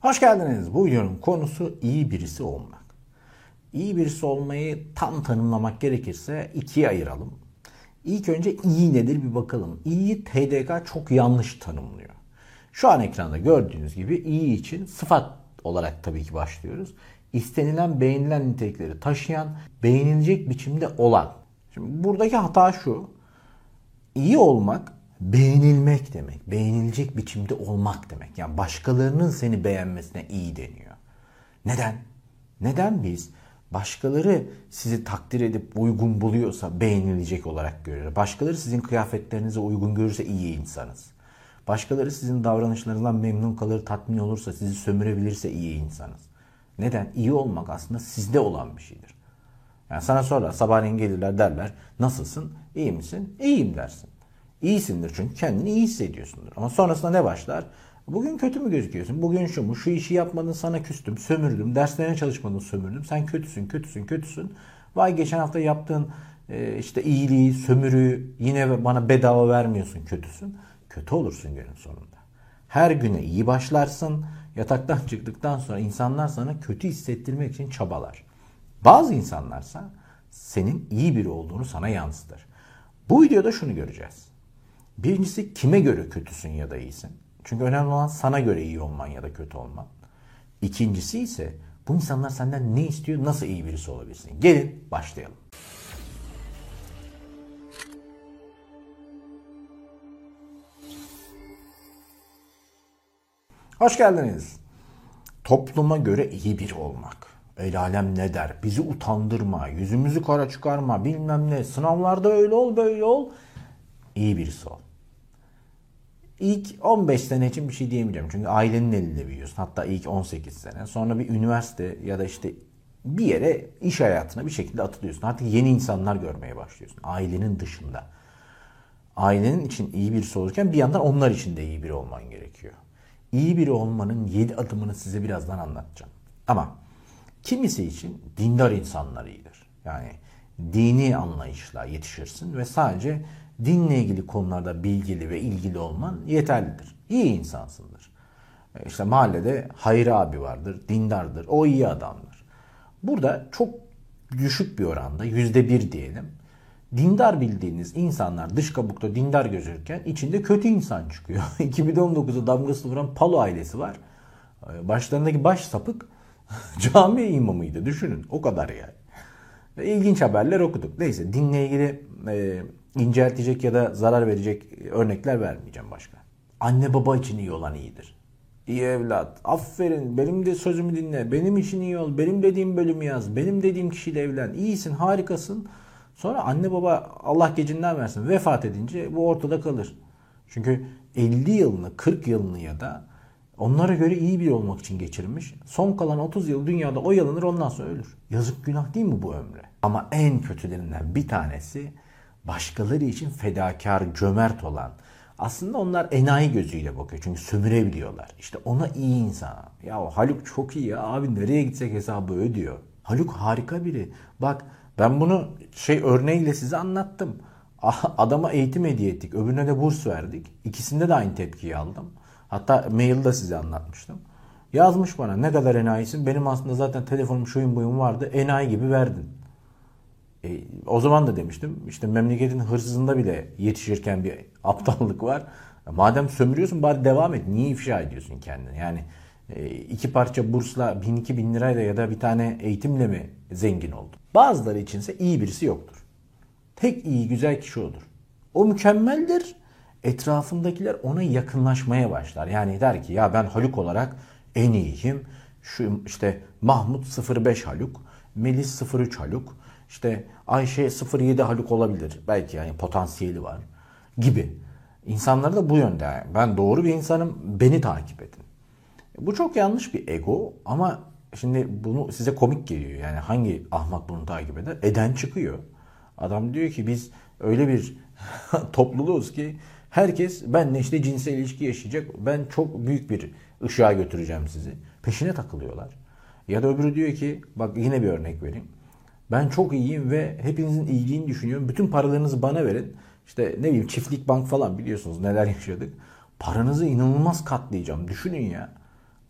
Hoş geldiniz. Bu videonun konusu iyi birisi olmak. İyi birisi olmayı tam tanımlamak gerekirse ikiye ayıralım. İlk önce iyi nedir bir bakalım. İyiyi TDK çok yanlış tanımlıyor. Şu an ekranda gördüğünüz gibi iyi için sıfat olarak tabii ki başlıyoruz. İstenilen, beğenilen nitelikleri taşıyan, beğenilecek biçimde olan. Şimdi buradaki hata şu. İyi olmak beğenilmek demek. Beğenilecek biçimde olmak demek. Yani başkalarının seni beğenmesine iyi deniyor. Neden? Neden biz başkaları sizi takdir edip uygun buluyorsa beğenilecek olarak görüyoruz. Başkaları sizin kıyafetlerinize uygun görürse iyi insanız. Başkaları sizin davranışlarından memnun kalır, tatmin olursa, sizi sömürebilirse iyi insanız. Neden? İyi olmak aslında sizde olan bir şeydir. Yani sana sorarlar, sabahleyin gelirler derler, nasılsın, iyi misin? İyiyim dersin. İyisindir çünkü kendini iyi hissediyorsundur. Ama sonrasında ne başlar? Bugün kötü mü gözüküyorsun? Bugün şu mu? Şu işi yapmadın sana küstüm, sömürdüm. Derslerine çalışmadın sömürdüm. Sen kötüsün, kötüsün, kötüsün. Vay geçen hafta yaptığın e, işte iyiliği, sömürüyü yine bana bedava vermiyorsun, kötüsün. Kötü olursun günün sonunda. Her güne iyi başlarsın. Yataktan çıktıktan sonra insanlar sana kötü hissettirmek için çabalar. Bazı insanlarsa senin iyi biri olduğunu sana yansıtır. Bu videoda şunu göreceğiz. Birincisi kime göre kötüsün ya da iyisin. Çünkü önemli olan sana göre iyi olman ya da kötü olman. İkincisi ise bu insanlar senden ne istiyor, nasıl iyi birisi olabilirsin. Gelin başlayalım. Hoş geldiniz. Topluma göre iyi biri olmak. El alem ne der? Bizi utandırma, yüzümüzü kara çıkarma, bilmem ne. Sınavlarda öyle ol, böyle ol. İyi birisi ol. İlk 15 sene için bir şey diyemeyeceğim. Çünkü ailenin elinde büyüyorsun. Hatta ilk 18 sene. Sonra bir üniversite ya da işte bir yere iş hayatına bir şekilde atılıyorsun. Artık yeni insanlar görmeye başlıyorsun. Ailenin dışında. Ailenin için iyi birisi olurken bir yandan onlar için de iyi biri olman gerekiyor. İyi biri olmanın 7 adımını size birazdan anlatacağım. Ama kimisi için dindar insanlar iyidir. Yani dini anlayışla yetişirsin ve sadece dinle ilgili konularda bilgili ve ilgili olman yeterlidir. İyi insansındır. E, işte mahallede Hayır abi vardır, dindardır, o iyi adamdır. Burada çok düşük bir oranda, yüzde bir diyelim, dindar bildiğiniz insanlar dış kabukta dindar gözükürken içinde kötü insan çıkıyor. 2019'da damgasını vuran Palo ailesi var. E, başlarındaki baş sapık cami imamıydı düşünün o kadar yani. İlginç haberler okuduk. Neyse dinle ilgili e, inceltecek ya da zarar verecek örnekler vermeyeceğim başka. Anne baba için iyi olan iyidir. İyi evlat. Aferin. Benim de sözümü dinle. Benim için iyi ol. Benim dediğim bölümü yaz. Benim dediğim kişiyle evlen. İyisin, harikasın. Sonra anne baba Allah gecinden versin vefat edince bu ortada kalır. Çünkü 50 yılını, 40 yılını ya da onlara göre iyi biri olmak için geçirmiş. Son kalan 30 yıl dünyada oyalanır ondan sonra ölür. Yazık günah değil mi bu ömre? Ama en kötülerinden bir tanesi başkaları için fedakar, cömert olan. Aslında onlar enayi gözüyle bakıyor. Çünkü sömürebiliyorlar. İşte ona iyi insan. Ya Haluk çok iyi ya abi nereye gitsek hesabı ödüyor. Haluk harika biri. Bak ben bunu şey örneğiyle size anlattım. Adama eğitim hediye ettik. Öbürüne de burs verdik. İkisinde de aynı tepkiyi aldım. Hatta mailde size anlatmıştım. Yazmış bana ne kadar enayisin. Benim aslında zaten telefonum şuyum buyum vardı. Enayi gibi verdin. E, o zaman da demiştim işte memleketin hırsızında bile yetişirken bir aptallık var. Madem sömürüyorsun bari devam et. Niye ifşa ediyorsun kendini? Yani e, iki parça bursla bin iki bin lirayla ya da bir tane eğitimle mi zengin oldu? Bazıları içinse iyi birisi yoktur. Tek iyi güzel kişi odur. O mükemmeldir. Etrafındakiler ona yakınlaşmaya başlar. Yani der ki ya ben Haluk olarak en iyiyim. Şu işte Mahmut 05 Haluk, Melis 03 Haluk, işte Ayşe 07 Haluk olabilir. Belki yani potansiyeli var gibi. İnsanlar da bu yönde. Ben doğru bir insanım. Beni takip edin. Bu çok yanlış bir ego ama şimdi bunu size komik geliyor. Yani hangi ahmak bunu takip eder? Eden çıkıyor. Adam diyor ki biz öyle bir topluluğuz ki herkes benle işte cinsel ilişki yaşayacak. Ben çok büyük bir ışığa götüreceğim sizi. Peşine takılıyorlar. Ya da öbürü diyor ki bak yine bir örnek vereyim. Ben çok iyiyim ve hepinizin iyiliğini düşünüyorum. Bütün paralarınızı bana verin. İşte ne bileyim çiftlik bank falan biliyorsunuz neler yaşadık. Paranızı inanılmaz katlayacağım. Düşünün ya.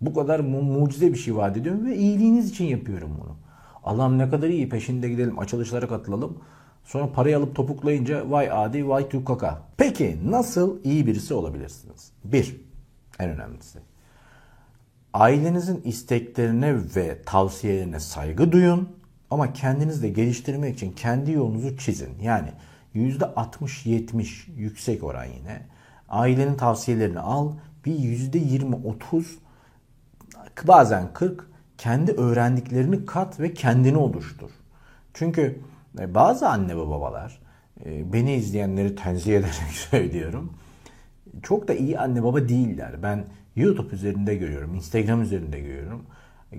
Bu kadar mu- mucize bir şey vaat ediyorum ve iyiliğiniz için yapıyorum bunu. Allah'ım ne kadar iyi peşinde gidelim açılışlara katılalım. Sonra parayı alıp topuklayınca vay adi vay tukaka. Peki nasıl iyi birisi olabilirsiniz? Bir, en önemlisi. Ailenizin isteklerine ve tavsiyelerine saygı duyun ama kendinizi de geliştirmek için kendi yolunuzu çizin. Yani %60-70 yüksek oran yine. Ailenin tavsiyelerini al. Bir %20-30 bazen 40 kendi öğrendiklerini kat ve kendini oluştur. Çünkü e, bazı anne ve babalar e, beni izleyenleri tenzih ederek söylüyorum. Çok da iyi anne baba değiller. Ben YouTube üzerinde görüyorum, Instagram üzerinde görüyorum.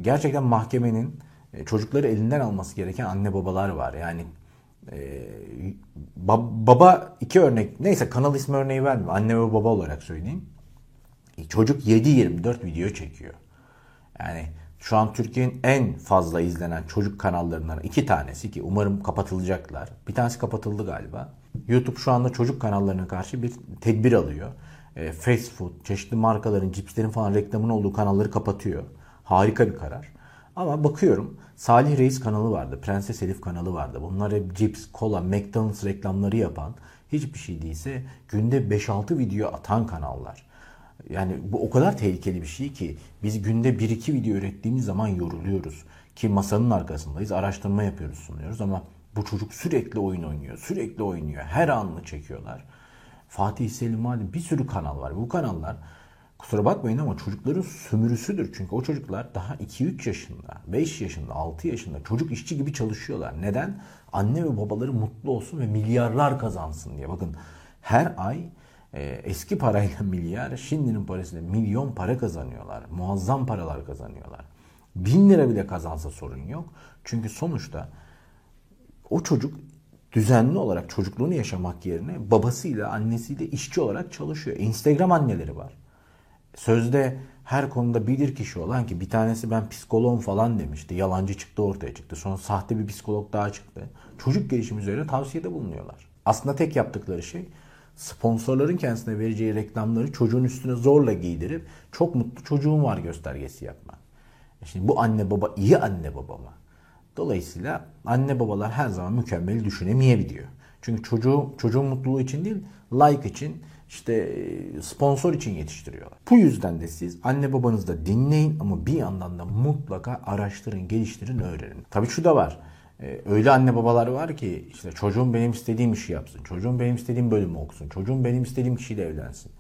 Gerçekten mahkemenin çocukları elinden alması gereken anne babalar var. Yani e, baba iki örnek neyse kanal ismi örneği vermiyorum. Anne ve baba olarak söyleyeyim. Çocuk 7-24 video çekiyor. Yani şu an Türkiye'nin en fazla izlenen çocuk kanallarından iki tanesi ki umarım kapatılacaklar. Bir tanesi kapatıldı galiba. YouTube şu anda çocuk kanallarına karşı bir tedbir alıyor. E, fast food, çeşitli markaların, cipslerin falan reklamının olduğu kanalları kapatıyor. Harika bir karar. Ama bakıyorum Salih Reis kanalı vardı, Prenses Elif kanalı vardı. Bunlar hep cips, kola, McDonald's reklamları yapan, hiçbir şey değilse günde 5-6 video atan kanallar. Yani bu o kadar tehlikeli bir şey ki biz günde 1-2 video ürettiğimiz zaman yoruluyoruz. Ki masanın arkasındayız, araştırma yapıyoruz, sunuyoruz ama bu çocuk sürekli oyun oynuyor, sürekli oynuyor. Her anını çekiyorlar. Fatih Selim Ali bir sürü kanal var. Bu kanallar kusura bakmayın ama çocukların sömürüsüdür. Çünkü o çocuklar daha 2-3 yaşında, 5 yaşında, 6 yaşında çocuk işçi gibi çalışıyorlar. Neden? Anne ve babaları mutlu olsun ve milyarlar kazansın diye. Bakın her ay e, eski parayla milyar, şimdinin parasıyla milyon para kazanıyorlar. Muazzam paralar kazanıyorlar. Bin lira bile kazansa sorun yok. Çünkü sonuçta o çocuk düzenli olarak çocukluğunu yaşamak yerine babasıyla annesiyle işçi olarak çalışıyor. Instagram anneleri var. Sözde her konuda bilir kişi olan ki bir tanesi ben psikoloğum falan demişti. Yalancı çıktı ortaya çıktı. Sonra sahte bir psikolog daha çıktı. Çocuk gelişimi üzerine tavsiyede bulunuyorlar. Aslında tek yaptıkları şey sponsorların kendisine vereceği reklamları çocuğun üstüne zorla giydirip çok mutlu çocuğum var göstergesi yapmak. E şimdi bu anne baba iyi anne baba mı? Dolayısıyla anne babalar her zaman mükemmel düşünemeyebiliyor. Çünkü çocuğu, çocuğun mutluluğu için değil, like için, işte e, sponsor için yetiştiriyorlar. Bu yüzden de siz anne babanızı da dinleyin ama bir yandan da mutlaka araştırın, geliştirin, öğrenin. Tabii şu da var. Ee, öyle anne babalar var ki işte çocuğum benim istediğim işi yapsın. Çocuğum benim istediğim bölümü okusun. Çocuğum benim istediğim kişiyle evlensin.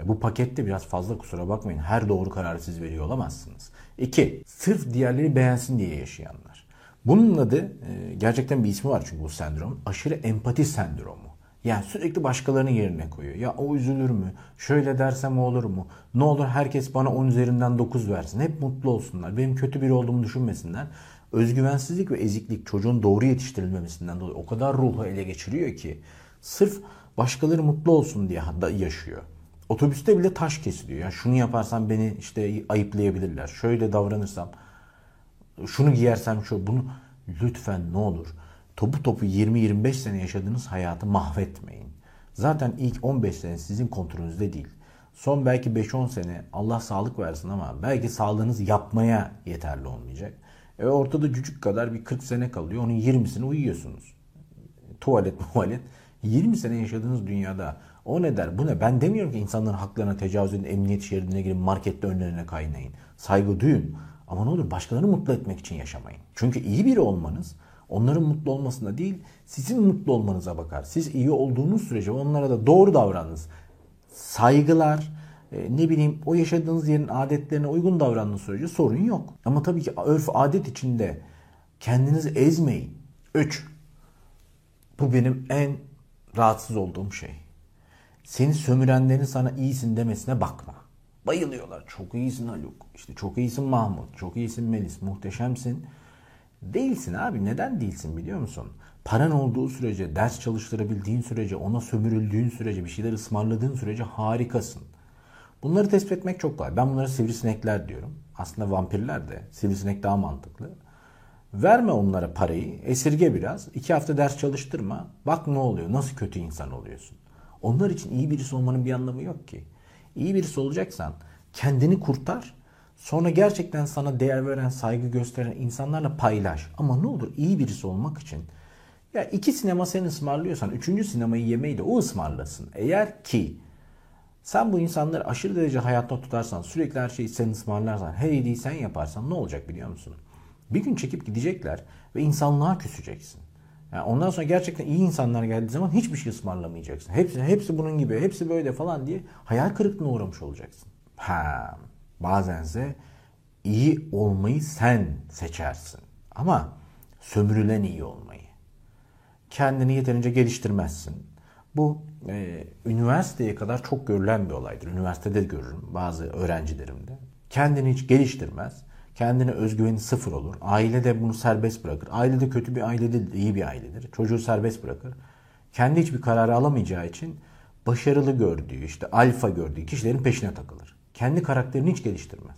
E, bu pakette biraz fazla kusura bakmayın. Her doğru kararı siz veriyor olamazsınız. İki, sırf diğerleri beğensin diye yaşayanlar. Bunun adı e, gerçekten bir ismi var çünkü bu sendrom. Aşırı empati sendromu. Yani sürekli başkalarının yerine koyuyor. Ya o üzülür mü? Şöyle dersem olur mu? Ne olur herkes bana 10 üzerinden 9 versin. Hep mutlu olsunlar. Benim kötü biri olduğumu düşünmesinler özgüvensizlik ve eziklik çocuğun doğru yetiştirilmemesinden dolayı o kadar ruhu ele geçiriyor ki sırf başkaları mutlu olsun diye yaşıyor. Otobüste bile taş kesiliyor. Ya şunu yaparsam beni işte ayıplayabilirler. Şöyle davranırsam şunu giyersem şu bunu lütfen ne olur topu topu 20-25 sene yaşadığınız hayatı mahvetmeyin. Zaten ilk 15 sene sizin kontrolünüzde değil. Son belki 5-10 sene Allah sağlık versin ama belki sağlığınız yapmaya yeterli olmayacak. E ortada cücük kadar bir 40 sene kalıyor. Onun 20'sini uyuyorsunuz. Tuvalet tuvalet. 20 sene yaşadığınız dünyada o ne der? Bu ne? Ben demiyorum ki insanların haklarına tecavüz edin, emniyet şeridine girin, markette önlerine kaynayın. Saygı duyun. Ama ne olur başkalarını mutlu etmek için yaşamayın. Çünkü iyi biri olmanız onların mutlu olmasına değil, sizin mutlu olmanıza bakar. Siz iyi olduğunuz sürece onlara da doğru davranınız. Saygılar, e, ne bileyim o yaşadığınız yerin adetlerine uygun davrandığınız sürece sorun yok. Ama tabii ki örf adet içinde kendinizi ezmeyin. 3. Bu benim en rahatsız olduğum şey. Seni sömürenlerin sana iyisin demesine bakma. Bayılıyorlar. Çok iyisin Haluk. İşte çok iyisin Mahmut. Çok iyisin Melis. Muhteşemsin. Değilsin abi. Neden değilsin biliyor musun? Paran olduğu sürece, ders çalıştırabildiğin sürece, ona sömürüldüğün sürece, bir şeyler ısmarladığın sürece harikasın. Bunları tespit etmek çok kolay. Ben bunlara sivrisinekler diyorum. Aslında vampirler de sivrisinek daha mantıklı. Verme onlara parayı, esirge biraz. iki hafta ders çalıştırma. Bak ne oluyor, nasıl kötü insan oluyorsun. Onlar için iyi birisi olmanın bir anlamı yok ki. İyi birisi olacaksan kendini kurtar. Sonra gerçekten sana değer veren, saygı gösteren insanlarla paylaş. Ama ne olur iyi birisi olmak için ya iki sinema sen ısmarlıyorsan üçüncü sinemayı yemeyi de o ısmarlasın. Eğer ki sen bu insanları aşırı derece hayatta tutarsan, sürekli her şeyi sen ısmarlarsan, her iyiliği sen yaparsan ne olacak biliyor musun? Bir gün çekip gidecekler ve insanlığa küseceksin. Yani ondan sonra gerçekten iyi insanlar geldiği zaman hiçbir şey ısmarlamayacaksın. Hepsi, hepsi bunun gibi, hepsi böyle falan diye hayal kırıklığına uğramış olacaksın. Ha, bazense iyi olmayı sen seçersin. Ama sömürülen iyi olmayı. Kendini yeterince geliştirmezsin. Bu e, üniversiteye kadar çok görülen bir olaydır. Üniversitede görürüm bazı öğrencilerimde. Kendini hiç geliştirmez. Kendine özgüveni sıfır olur. Aile de bunu serbest bırakır. Aile de kötü bir aile değil, iyi bir ailedir. Çocuğu serbest bırakır. Kendi hiçbir kararı alamayacağı için başarılı gördüğü, işte alfa gördüğü kişilerin peşine takılır. Kendi karakterini hiç geliştirmez.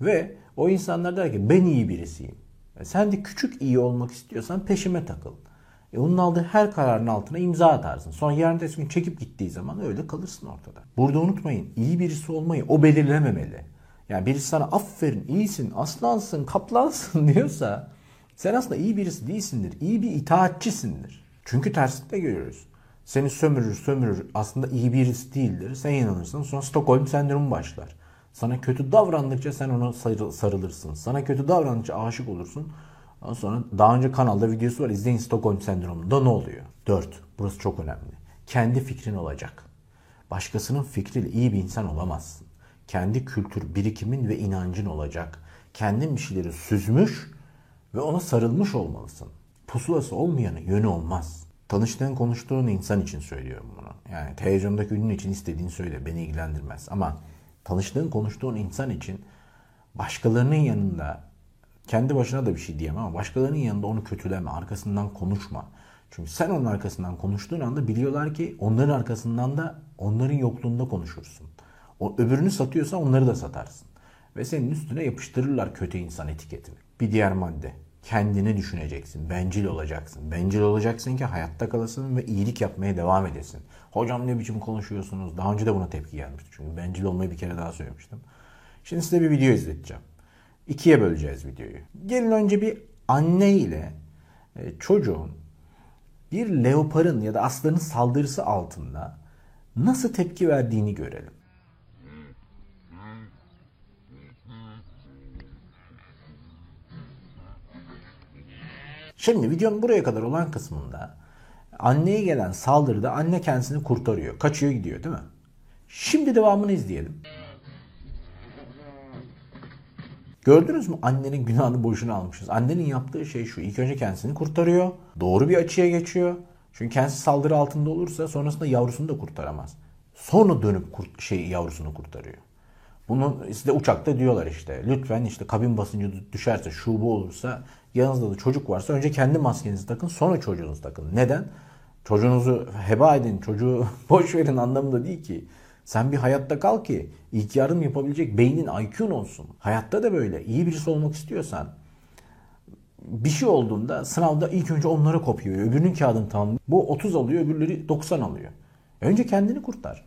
Ve o insanlar der ki ben iyi birisiyim. E sen de küçük iyi olmak istiyorsan peşime takıl. E onun aldığı her kararın altına imza atarsın. Sonra yarın da gün çekip gittiği zaman öyle kalırsın ortada. Burada unutmayın iyi birisi olmayı o belirlememeli. Yani birisi sana aferin iyisin aslansın kaplansın diyorsa sen aslında iyi birisi değilsindir. İyi bir itaatçisindir. Çünkü tersini de görüyoruz. Seni sömürür sömürür aslında iyi birisi değildir. Sen inanırsın sonra Stockholm sendromu başlar. Sana kötü davrandıkça sen ona sarılırsın. Sana kötü davrandıkça aşık olursun. Ondan sonra daha önce kanalda videosu var. İzleyin Stockholm sendromunda ne oluyor? 4. Burası çok önemli. Kendi fikrin olacak. Başkasının fikriyle iyi bir insan olamazsın. Kendi kültür, birikimin ve inancın olacak. Kendin bir şeyleri süzmüş ve ona sarılmış olmalısın. Pusulası olmayanı yönü olmaz. Tanıştığın, konuştuğun insan için söylüyorum bunu. Yani televizyondaki ünlü için istediğini söyle, beni ilgilendirmez. Ama tanıştığın, konuştuğun insan için başkalarının yanında kendi başına da bir şey diyemem ama başkalarının yanında onu kötüleme, arkasından konuşma. Çünkü sen onun arkasından konuştuğun anda biliyorlar ki onların arkasından da onların yokluğunda konuşursun. O öbürünü satıyorsa onları da satarsın. Ve senin üstüne yapıştırırlar kötü insan etiketini. Bir diğer madde. Kendini düşüneceksin. Bencil olacaksın. Bencil olacaksın ki hayatta kalasın ve iyilik yapmaya devam edesin. Hocam ne biçim konuşuyorsunuz? Daha önce de buna tepki gelmişti. Çünkü bencil olmayı bir kere daha söylemiştim. Şimdi size bir video izleteceğim. İkiye böleceğiz videoyu. Gelin önce bir anne ile e, çocuğun bir leoparın ya da aslanın saldırısı altında nasıl tepki verdiğini görelim. Şimdi videonun buraya kadar olan kısmında anneye gelen saldırıda anne kendisini kurtarıyor. Kaçıyor gidiyor değil mi? Şimdi devamını izleyelim. Gördünüz mü annenin günahını boşuna almışız. Annenin yaptığı şey şu. İlk önce kendisini kurtarıyor. Doğru bir açıya geçiyor. Çünkü kendisi saldırı altında olursa sonrasında yavrusunu da kurtaramaz. Sonra dönüp kurt, şey yavrusunu kurtarıyor. Bunu size uçakta diyorlar işte. Lütfen işte kabin basıncı düşerse, şu bu olursa, yanınızda da çocuk varsa önce kendi maskenizi takın, sonra çocuğunuzu takın. Neden? Çocuğunuzu heba edin, çocuğu boş verin anlamında değil ki. Sen bir hayatta kal ki ilk yardım yapabilecek beynin IQ'un olsun. Hayatta da böyle. İyi birisi olmak istiyorsan bir şey olduğunda sınavda ilk önce onlara kopuyor. Öbürünün kağıdını tamam. Bu 30 alıyor, öbürleri 90 alıyor. Önce kendini kurtar.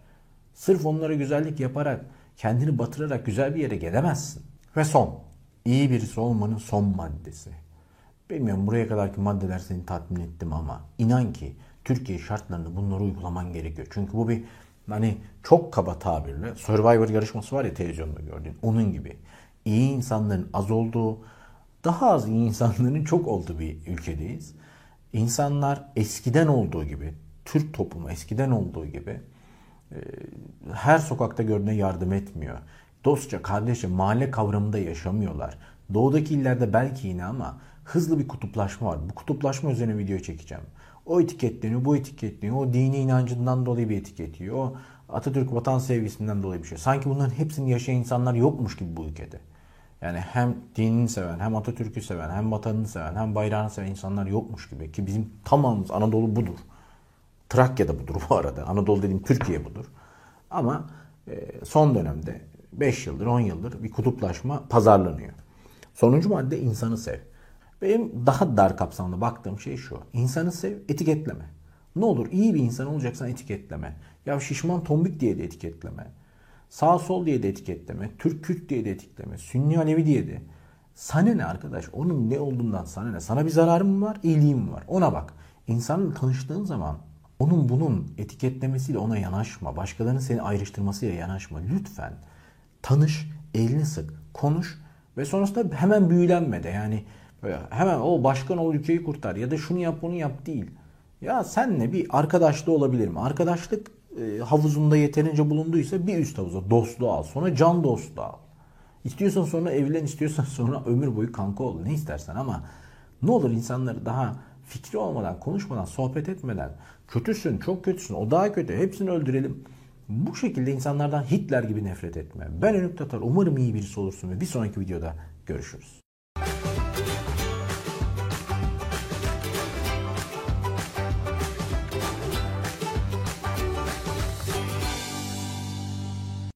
Sırf onlara güzellik yaparak, kendini batırarak güzel bir yere gelemezsin. Ve son, iyi birisi olmanın son maddesi. Bilmiyorum buraya kadarki maddeler seni tatmin ettim ama inan ki Türkiye şartlarında bunları uygulaman gerekiyor. Çünkü bu bir hani çok kaba tabirle Survivor yarışması var ya televizyonda gördüğün onun gibi iyi insanların az olduğu daha az iyi insanların çok olduğu bir ülkedeyiz. İnsanlar eskiden olduğu gibi Türk toplumu eskiden olduğu gibi e, her sokakta görüne yardım etmiyor. Dostça, kardeşçe, mahalle kavramında yaşamıyorlar. Doğudaki illerde belki yine ama hızlı bir kutuplaşma var. Bu kutuplaşma üzerine video çekeceğim. O etiketleniyor, bu etiketleniyor. O dini inancından dolayı bir etiketiyor. O Atatürk vatan sevgisinden dolayı bir şey. Sanki bunların hepsini yaşayan insanlar yokmuş gibi bu ülkede. Yani hem dinini seven, hem Atatürk'ü seven, hem vatanını seven, hem bayrağını seven insanlar yokmuş gibi. Ki bizim tamamımız Anadolu budur. Trakya da budur bu arada. Anadolu dediğim Türkiye budur. Ama e, son dönemde 5 yıldır, 10 yıldır bir kutuplaşma pazarlanıyor. Sonuncu madde insanı sev. Benim daha dar kapsamda baktığım şey şu. İnsanı sev, etiketleme. Ne olur iyi bir insan olacaksan etiketleme. Ya şişman tombik diye de etiketleme. Sağ sol diye de etiketleme, Türk Kürt diye de etiketleme, Sünni Alevi diye de. Sana ne arkadaş? Onun ne olduğundan sana ne? Sana bir zararım mı var, iyiliğim var? Ona bak. İnsanla tanıştığın zaman onun bunun etiketlemesiyle ona yanaşma. Başkalarının seni ayrıştırmasıyla yanaşma. Lütfen tanış, elini sık, konuş ve sonrasında hemen büyülenme de. Yani böyle hemen o başkan ol ülkeyi kurtar ya da şunu yap bunu yap değil. Ya senle bir arkadaşlığı olabilir mi? Arkadaşlık e, havuzunda yeterince bulunduysa bir üst havuza dostluğu al. Sonra can dostluğu al. İstiyorsan sonra evlen, istiyorsan sonra ömür boyu kanka ol. Ne istersen ama ne olur insanları daha fikri olmadan, konuşmadan, sohbet etmeden kötüsün, çok kötüsün, o daha kötü, hepsini öldürelim. Bu şekilde insanlardan Hitler gibi nefret etme. Ben Önük Tatar. Umarım iyi birisi olursun ve bir sonraki videoda görüşürüz.